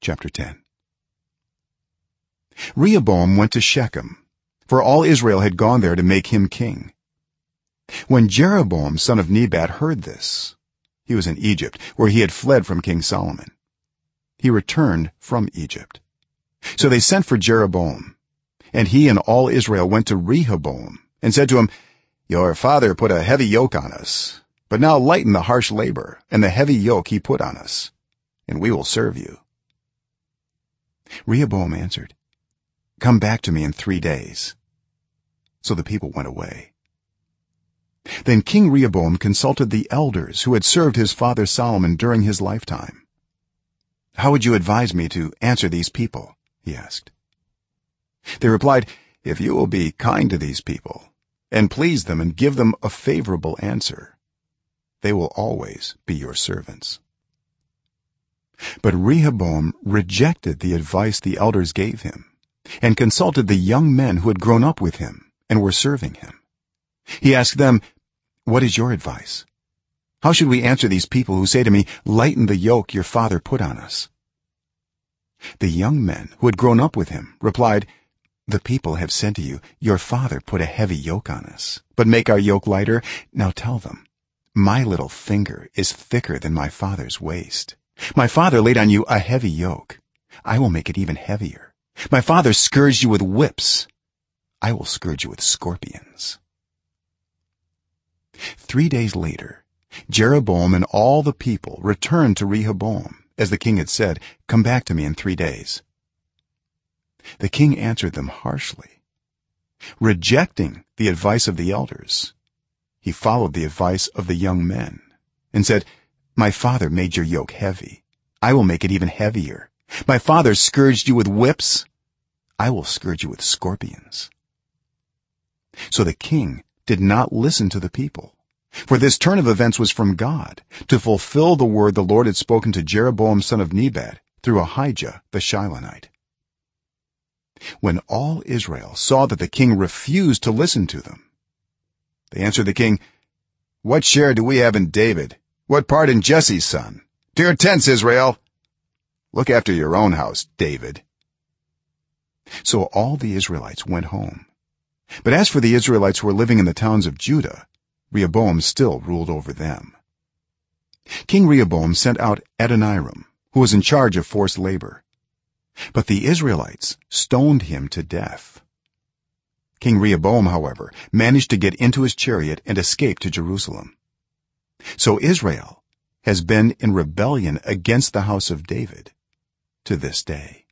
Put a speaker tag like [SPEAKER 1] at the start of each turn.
[SPEAKER 1] chapter 10 rehoboam went to shechem for all israel had gone there to make him king. When jeroboam son of nebat heard this he was in egypt where he had fled from king solomon. He returned from egypt. So they sent for jeroboam and he and all israel went to rehoboam and said to him your father put a heavy yoke on us but now lighten the harsh labor and the heavy yoke he put on us and we will serve you rehoboam answered come back to me in 3 days. So the people went away. Then king rehoboam consulted the elders who had served his father solomon during his lifetime. How would you advise me to answer these people? he asked. They replied if you will be kind to these people and please them and give them a favorable answer they will always be your servants but rehoboam rejected the advice the elders gave him and consulted the young men who had grown up with him and were serving him. He asked them what is your advice? How should we answer these people who say to me lighten the yoke your father put on us the young men who had grown up with him replied the people have said to you your father put a heavy yoke on us but make our yoke lighter. Now tell them my little finger is thicker than my father's waist my father laid on you a heavy yoke. I will make it even heavier. My father scourged you with whips. I will scourge you with scorpions. 3 days later jeroboam and all the people returned to rehoboam as the king had said come back to me in 3 days. The king answered them harshly. Rejecting the advice of the elders he followed the advice of the young men and said my father made your yoke heavy. I will make it even heavier. My father scourged you with whips. I will scourge you with scorpions. So the king did not listen to the people. For this turn of events was from god to fulfill the word the lord had spoken to jeroboam son of nebat through ahijah the shilonite. When all israel saw that the king refused to listen to them they answered the king what share do we have in david what part in jesse's son? To your tents israel. Look after your own house david. So all the israelites went home. But as for the israelites who were living in the towns of judah rehoboam still ruled over them. King rehoboam sent out adoniram who was in charge of forced labor. But the israelites stoned him to death. King rehoboam however managed to get into his chariot and escape to jerusalem so israel has been in rebellion against the house of david to this day